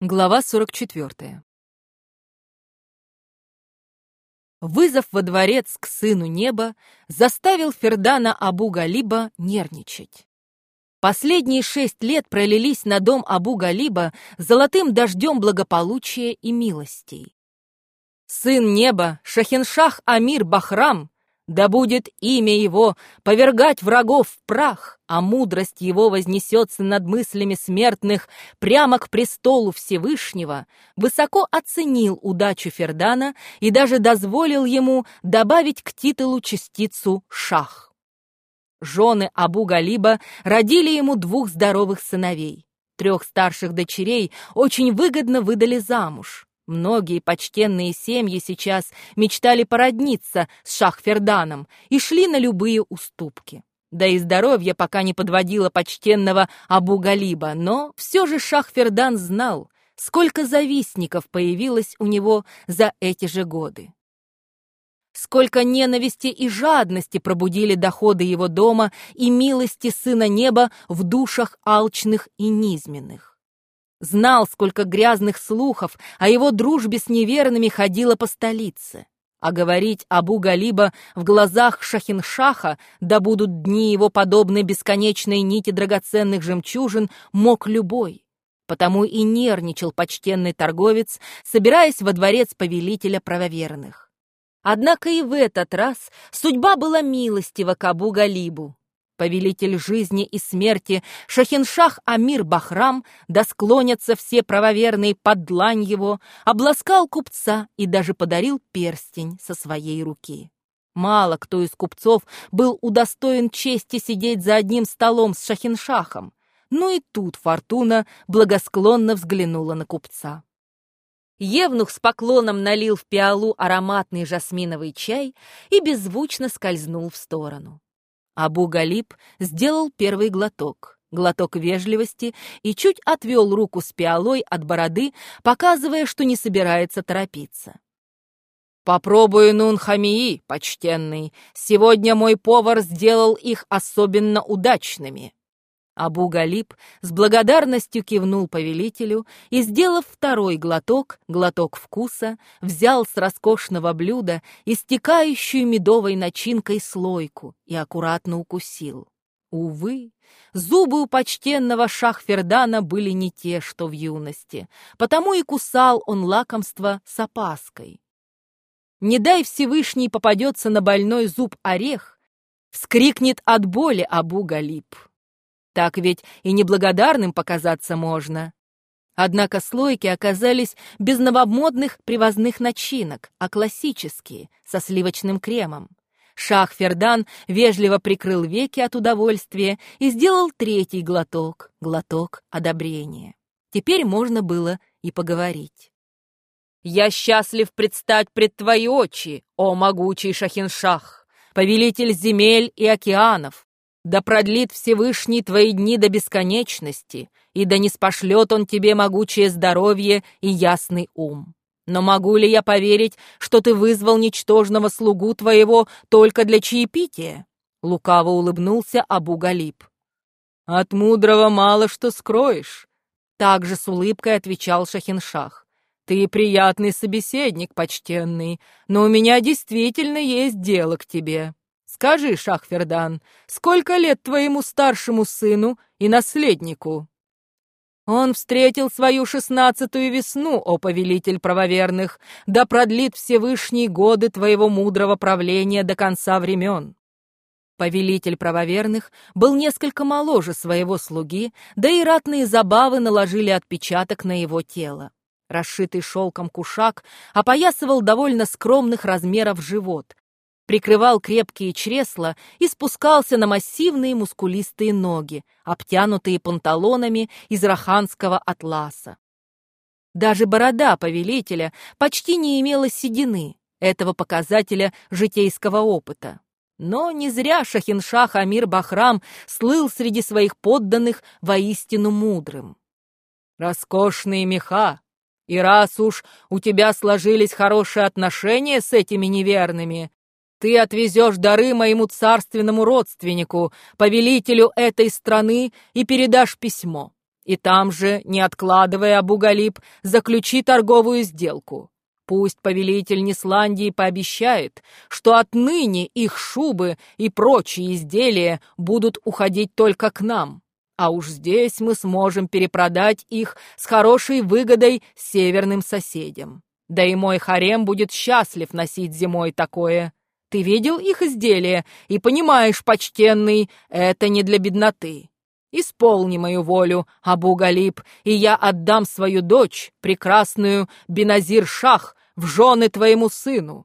Глава 44. Вызов во дворец к сыну неба заставил Фердана Абу-Галиба нервничать. Последние шесть лет пролились на дом Абу-Галиба золотым дождем благополучия и милостей. Сын неба, Шахиншах Амир Бахрам, да будет имя его повергать врагов в прах, а мудрость его вознесется над мыслями смертных прямо к престолу Всевышнего, высоко оценил удачу Фердана и даже дозволил ему добавить к титулу частицу «шах». Жены Абу-Галиба родили ему двух здоровых сыновей. Трех старших дочерей очень выгодно выдали замуж. Многие почтенные семьи сейчас мечтали породниться с Шахферданом и шли на любые уступки. Да и здоровье пока не подводило почтенного Абу-Галиба, но все же Шахфердан знал, сколько завистников появилось у него за эти же годы. Сколько ненависти и жадности пробудили доходы его дома и милости Сына Неба в душах алчных и низменных. Знал, сколько грязных слухов о его дружбе с неверными ходило по столице. А говорить Абу Галиба в глазах Шахиншаха, да будут дни его подобны бесконечной нити драгоценных жемчужин, мог любой. Потому и нервничал почтенный торговец, собираясь во дворец повелителя правоверных. Однако и в этот раз судьба была милостива к Абу Галибу повелитель жизни и смерти, Шахиншах Амир Бахрам, да склонятся все правоверные под длань его, обласкал купца и даже подарил перстень со своей руки. Мало кто из купцов был удостоен чести сидеть за одним столом с Шахиншахом, но и тут Фортуна благосклонно взглянула на купца. Евнух с поклоном налил в пиалу ароматный жасминовый чай и беззвучно скользнул в сторону. Абу Галиб сделал первый глоток, глоток вежливости и чуть отвел руку с пиалой от бороды, показывая, что не собирается торопиться. «Попробуй нун хамии, почтенный. Сегодня мой повар сделал их особенно удачными», Абу Галиб с благодарностью кивнул повелителю и, сделав второй глоток, глоток вкуса, взял с роскошного блюда истекающую медовой начинкой слойку и аккуратно укусил. Увы, зубы у почтенного Шахфердана были не те, что в юности, потому и кусал он лакомство с опаской. Не дай Всевышний попадется на больной зуб орех, вскрикнет от боли Абу Галиб. Так ведь и неблагодарным показаться можно. Однако слойки оказались без новомодных привозных начинок, а классические, со сливочным кремом. Шах Фердан вежливо прикрыл веки от удовольствия и сделал третий глоток, глоток одобрения. Теперь можно было и поговорить. «Я счастлив предстать пред твои очи, о могучий Шахиншах, повелитель земель и океанов, да продлит Всевышний твои дни до бесконечности, и да не спошлет он тебе могучее здоровье и ясный ум. Но могу ли я поверить, что ты вызвал ничтожного слугу твоего только для чаепития?» Лукаво улыбнулся Абу Галиб. «От мудрого мало что скроешь», — также с улыбкой отвечал Шахиншах. «Ты приятный собеседник, почтенный, но у меня действительно есть дело к тебе». Скажи, Шахфердан, сколько лет твоему старшему сыну и наследнику?» «Он встретил свою шестнадцатую весну, о повелитель правоверных, да продлит Всевышние годы твоего мудрого правления до конца времен». Повелитель правоверных был несколько моложе своего слуги, да и ратные забавы наложили отпечаток на его тело. Расшитый шелком кушак опоясывал довольно скромных размеров живот, прикрывал крепкие чресла и спускался на массивные мускулистые ноги, обтянутые панталонами из раханского атласа. Даже борода повелителя почти не имела седины, этого показателя житейского опыта. Но не зря Шахиншах Амир Бахрам слыл среди своих подданных воистину мудрым. «Роскошные меха! И раз уж у тебя сложились хорошие отношения с этими неверными, ты отвезешь дары моему царственному родственнику, повелителю этой страны, и передашь письмо. И там же, не откладывая Абу-Галиб, заключи торговую сделку. Пусть повелитель Нисландии пообещает, что отныне их шубы и прочие изделия будут уходить только к нам, а уж здесь мы сможем перепродать их с хорошей выгодой северным соседям. Да и мой харем будет счастлив носить зимой такое. Ты видел их изделия и понимаешь, почтенный, это не для бедноты. Исполни мою волю, Абу-Галиб, и я отдам свою дочь, прекрасную Беназир-Шах, в жены твоему сыну!»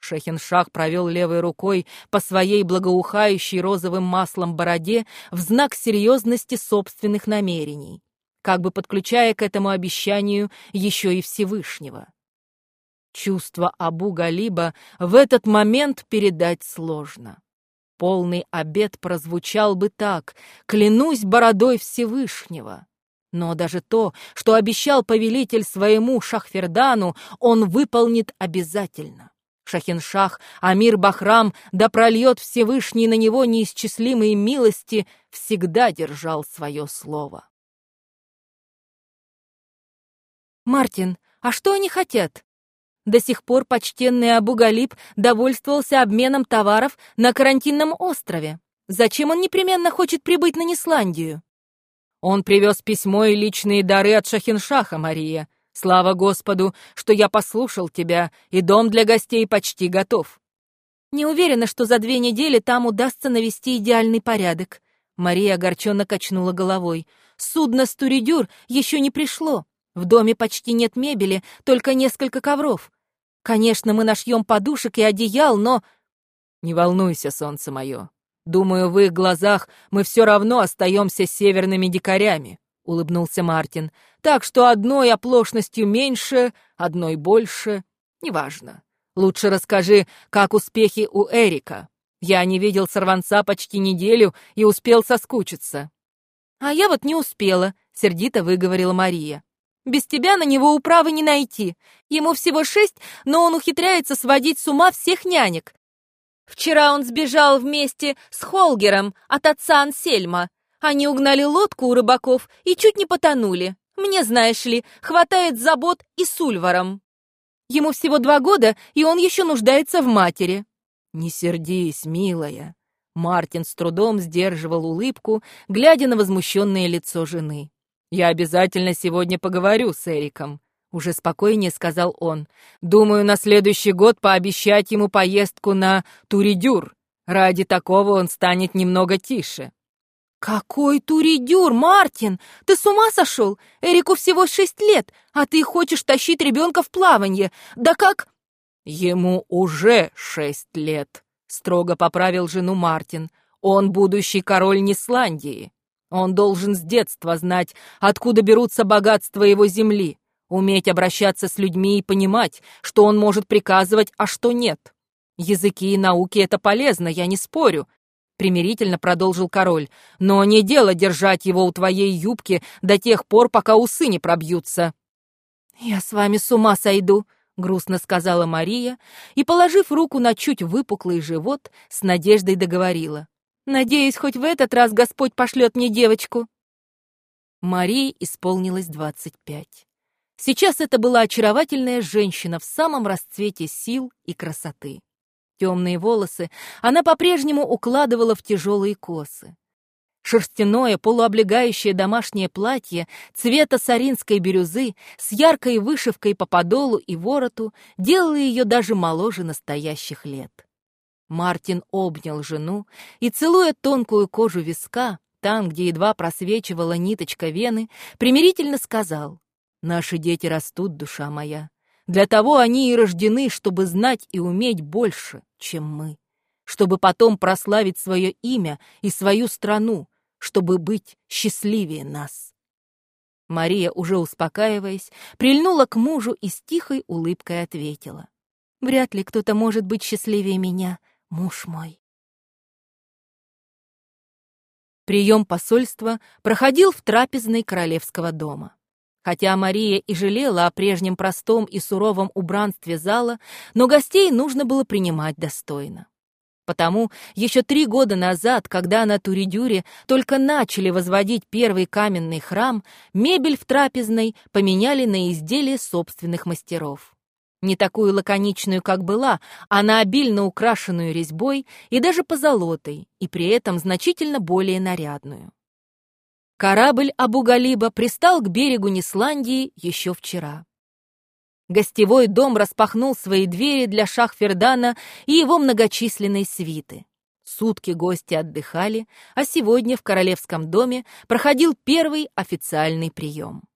Шахиншах провел левой рукой по своей благоухающей розовым маслом бороде в знак серьезности собственных намерений, как бы подключая к этому обещанию еще и Всевышнего. Чувство Абу-Галиба в этот момент передать сложно. Полный обед прозвучал бы так «Клянусь бородой Всевышнего». Но даже то, что обещал повелитель своему Шахфердану, он выполнит обязательно. Шахиншах, Амир Бахрам, да прольет Всевышний на него неисчислимые милости, всегда держал свое слово. «Мартин, а что они хотят?» До сих пор почтенный Абу-Галиб довольствовался обменом товаров на карантинном острове. Зачем он непременно хочет прибыть на Нисландию? Он привез письмо и личные дары от Шахиншаха, Мария. Слава Господу, что я послушал тебя, и дом для гостей почти готов. Не уверена, что за две недели там удастся навести идеальный порядок. Мария огорченно качнула головой. Судно «Стуридюр» еще не пришло. В доме почти нет мебели, только несколько ковров. Конечно, мы нашьем подушек и одеял, но... Не волнуйся, солнце мое. Думаю, в их глазах мы все равно остаемся северными дикарями, улыбнулся Мартин. Так что одной оплошностью меньше, одной больше. Неважно. Лучше расскажи, как успехи у Эрика. Я не видел сорванца почти неделю и успел соскучиться. А я вот не успела, сердито выговорила Мария. Без тебя на него управы не найти. Ему всего шесть, но он ухитряется сводить с ума всех нянек. Вчера он сбежал вместе с Холгером от отца Ансельма. Они угнали лодку у рыбаков и чуть не потонули. Мне, знаешь ли, хватает забот и с Ульваром. Ему всего два года, и он еще нуждается в матери. Не сердись, милая. Мартин с трудом сдерживал улыбку, глядя на возмущенное лицо жены. «Я обязательно сегодня поговорю с Эриком», — уже спокойнее сказал он. «Думаю, на следующий год пообещать ему поездку на Туридюр. Ради такого он станет немного тише». «Какой Туридюр, Мартин? Ты с ума сошел? Эрику всего шесть лет, а ты хочешь тащить ребенка в плавание. Да как...» «Ему уже шесть лет», — строго поправил жену Мартин. «Он будущий король Нисландии». Он должен с детства знать, откуда берутся богатства его земли, уметь обращаться с людьми и понимать, что он может приказывать, а что нет. Языки и науки — это полезно, я не спорю, — примирительно продолжил король, но не дело держать его у твоей юбки до тех пор, пока усы не пробьются. «Я с вами с ума сойду», — грустно сказала Мария и, положив руку на чуть выпуклый живот, с надеждой договорила. Надеюсь, хоть в этот раз Господь пошлет мне девочку. Марии исполнилось двадцать пять. Сейчас это была очаровательная женщина в самом расцвете сил и красоты. Темные волосы она по-прежнему укладывала в тяжелые косы. Шерстяное полуоблегающее домашнее платье цвета саринской бирюзы с яркой вышивкой по подолу и вороту делало ее даже моложе настоящих лет. Мартин обнял жену и, целуя тонкую кожу виска, там, где едва просвечивала ниточка вены, примирительно сказал, «Наши дети растут, душа моя. Для того они и рождены, чтобы знать и уметь больше, чем мы, чтобы потом прославить свое имя и свою страну, чтобы быть счастливее нас». Мария, уже успокаиваясь, прильнула к мужу и с тихой улыбкой ответила. «Вряд ли кто-то может быть счастливее меня, муж мой. Прием посольства проходил в трапезной королевского дома. Хотя Мария и жалела о прежнем простом и суровом убранстве зала, но гостей нужно было принимать достойно. Потому еще три года назад, когда на Туридюре только начали возводить первый каменный храм, мебель в трапезной поменяли на изделия собственных мастеров. Не такую лаконичную, как была, а на обильно украшенную резьбой и даже позолотой, и при этом значительно более нарядную. Корабль Абу-Галиба пристал к берегу Нисландии еще вчера. Гостевой дом распахнул свои двери для Шахфердана и его многочисленной свиты. Сутки гости отдыхали, а сегодня в королевском доме проходил первый официальный прием.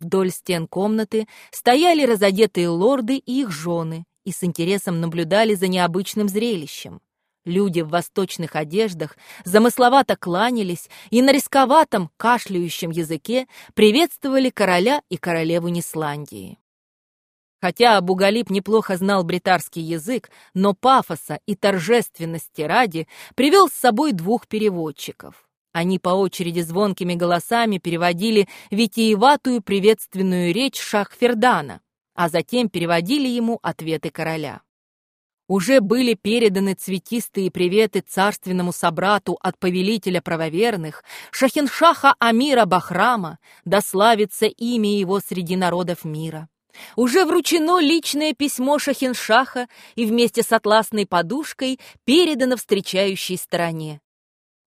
Вдоль стен комнаты стояли разодетые лорды и их жены и с интересом наблюдали за необычным зрелищем. Люди в восточных одеждах замысловато кланялись и на рисковатом, кашляющем языке приветствовали короля и королеву Нисландии. Хотя Абугалип неплохо знал бритарский язык, но пафоса и торжественности ради привел с собой двух переводчиков. Они по очереди звонкими голосами переводили витиеватую приветственную речь Шахфердана, а затем переводили ему ответы короля. Уже были переданы цветистые приветы царственному собрату от повелителя правоверных, Шахиншаха Амира Бахрама, да славится имя его среди народов мира. Уже вручено личное письмо Шахиншаха и вместе с атласной подушкой передано встречающей стороне.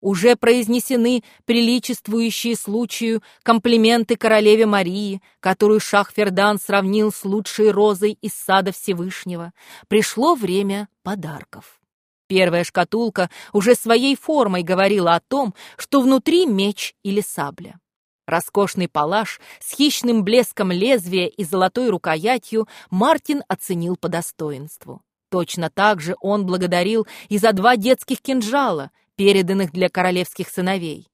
Уже произнесены приличествующие случаю комплименты королеве Марии, которую Шах-Фердан сравнил с лучшей розой из сада Всевышнего. Пришло время подарков. Первая шкатулка уже своей формой говорила о том, что внутри меч или сабля. Роскошный палаш с хищным блеском лезвия и золотой рукоятью Мартин оценил по достоинству. Точно так же он благодарил и за два детских кинжала, переданных для королевских сыновей.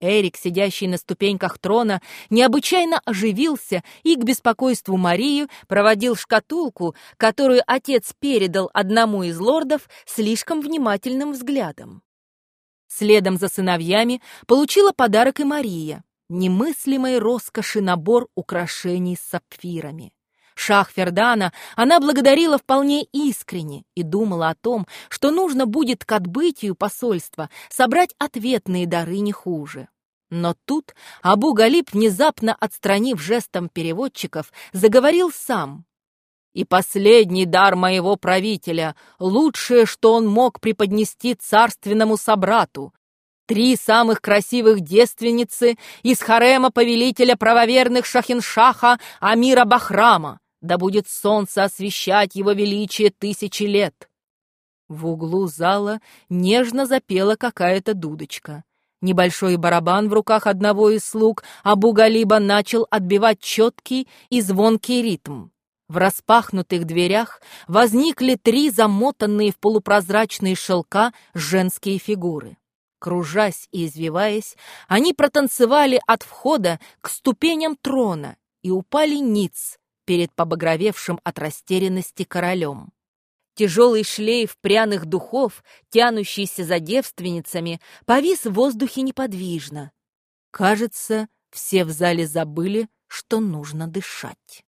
Эрик, сидящий на ступеньках трона, необычайно оживился и к беспокойству Марию проводил шкатулку, которую отец передал одному из лордов слишком внимательным взглядом. Следом за сыновьями получила подарок и Мария немыслимой роскоши набор украшений с сапфирами. Шах Фердана она благодарила вполне искренне и думала о том, что нужно будет к отбытию посольства собрать ответные дары не хуже. Но тут Абу Галиб, внезапно отстранив жестом переводчиков, заговорил сам. «И последний дар моего правителя, лучшее, что он мог преподнести царственному собрату, Три самых красивых девственницы из харема повелителя правоверных Шахиншаха Амира Бахрама. Да будет солнце освещать его величие тысячи лет. В углу зала нежно запела какая-то дудочка. Небольшой барабан в руках одного из слуг Абу-Галиба начал отбивать четкий и звонкий ритм. В распахнутых дверях возникли три замотанные в полупрозрачные шелка женские фигуры. Кружась и извиваясь, они протанцевали от входа к ступеням трона и упали ниц перед побагровевшим от растерянности королем. Тяжелый шлейф пряных духов, тянущийся за девственницами, повис в воздухе неподвижно. Кажется, все в зале забыли, что нужно дышать.